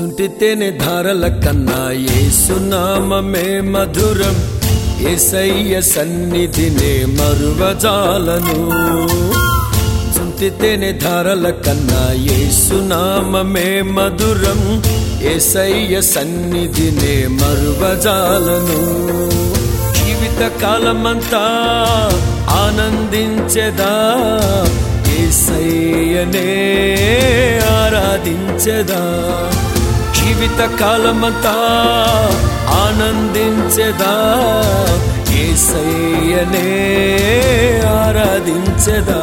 చుంటితేనే ధారల కన్నా ఏసునామమే మధురం. ఏసయ్య సన్నిధినే మరువజాలను. చుంటితేనే ధారల కన్నా ఏసునామమే మధురం. ఏసయ్య సన్నిధినే మరువజాలను. జీవిత కాలమంతా ఆనందించెదా. ఏసయ్యనే ఆరాధించెదా. జీవిత కాలమంతా ఆనందించదా? ఏసయ్యనే ఆరాధించదా?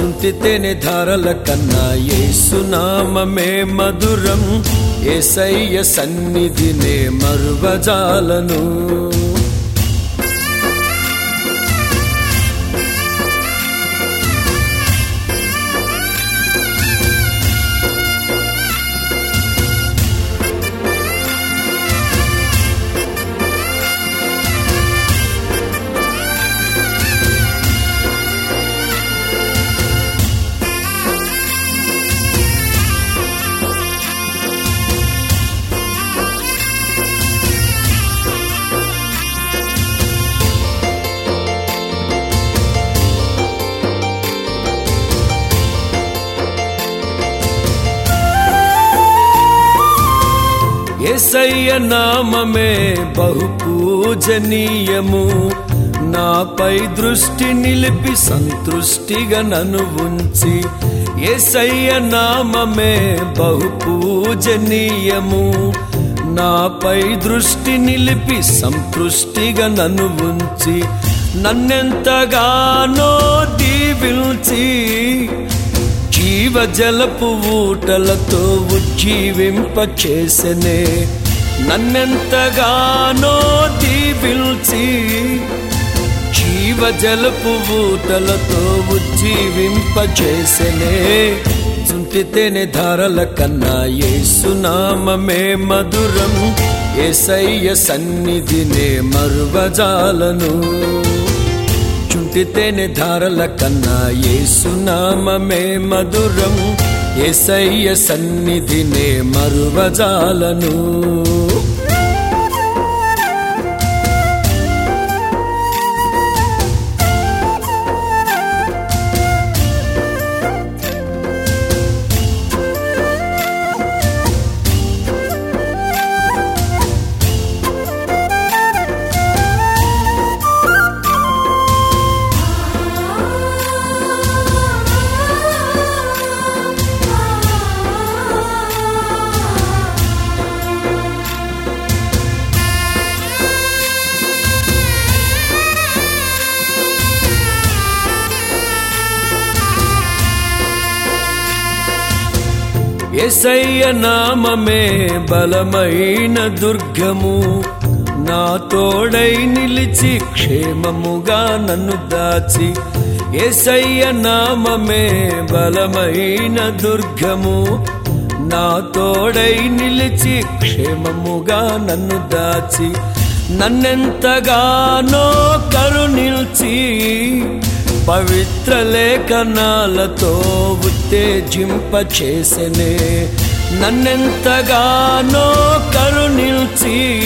చుంటితేనే ధారల కన్నా ఏసునామమే మధురం. ఏసయ్య సన్నిధినే మరువజాలను. ఏసయ్య నామమే బహు పూజనీయము నాపై దృష్టి నిలిపి సంతృష్టిగా నన్ను ఉంచి ఎసయ్య నామమే బహు పూజనీయము నాపై దృష్టి నిలిపి సంతృష్టిగా నన్ను ఉంచి నన్నెంతగానో దీవించి జీవజలపు ఊటలతో ఉజ్జీవింప చేసనే నన్నెంతగానో దీవిల్చి జీవజలపు ఊటలతో ఉజ్జీవింపచేసనే. చుంటితేనే ధారల కన్నా ఏసునామమే మధురం. ఏసయ్య సన్నిధినే మరువజాలను. చుంటితేనే ధారల కన్నా ఏసునామమే మధురం. ఏసయ్య సన్నిధినే మరువజాలను. ఎసయ్య నామమే బలమైన దుర్గము. నా తోడై నిలిచి క్షేమముగా నన్ను దాచి. ఎసయ్య నామమే బలమైన దుర్గము. నా తోడై నిలిచి క్షేమముగా నన్ను దాచి. నన్నెంతగానో కరుణిల్చి పవిత్ర లేఖనాలతో ఉత్తేజింపచేసనే. నన్నెంతగానో కరుణిల్చి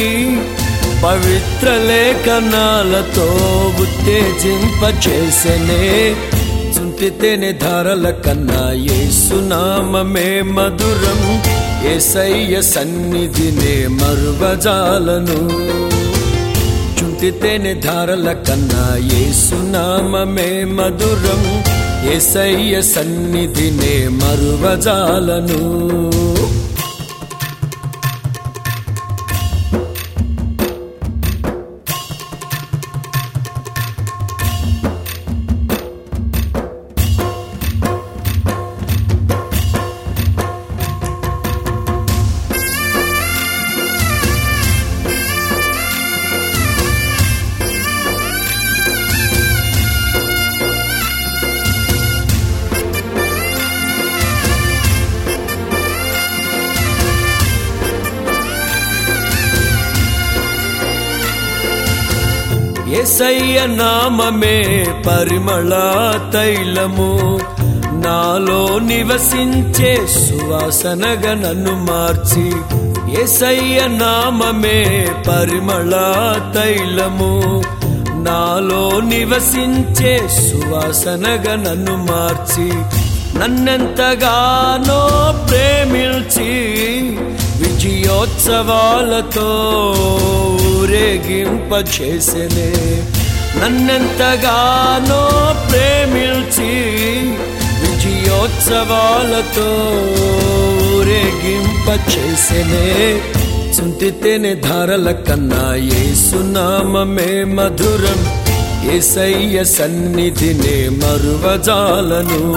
పవిత్ర లేఖనాలతో ఉత్తేజింపచేసనే. చుంటితేనే ధారల కన్నా ఏసునామమే మధురం. ఏసయ్య సన్నిధినే మరువజాలను. చుంటితేనే ధారల కన్నా ఏసునామమే మధురం. ఏసయ్య సన్నిధినే మరువజాలను. ఏసయ్య నామమే పరిమళ తైలము. నాలో నివసించే సువాసనగా నన్ను మార్చి. ఏసయ్య నామమే పరిమళ తైలము. నాలో నివసించే సువాసనగా నన్ను మార్చి. నన్నెంతగానో ప్రేమిల్చి విజయోత్సవాలతో ఊరేగింపచేసెనే. నన్నెంతగానో ప్రేమిల్చి విజయోత్సవాలతో ఊరేగింపచేసెనే. చుంటితేనే ధారల కన్నా ఏ ఏసునామమే మధురం. ఏసయ్య సన్నిధినే మరువజాలను.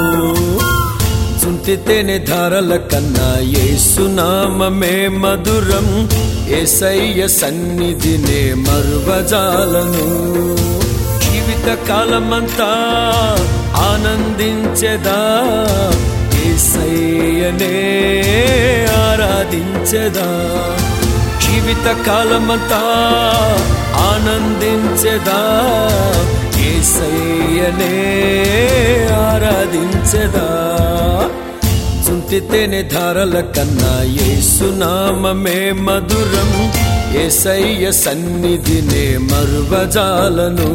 చుంటితేనే ధారల కన్నా ఏసునామే మధురం. ఏసయ్య సన్నిధినే మరువజాలను. జీవిత కాలమంతా ఆనందించెదా? ఏసయ్యనే ఆరాధించెదా? జీవిత కాలమంతా ఆనందించెదా? ఏసయ్యనే ఆరాధించదా? చుంటితేనే ధారల కన్నా ఏసునామమే మధురం ఏసయ్య సన్నిధినే మరువజాలను.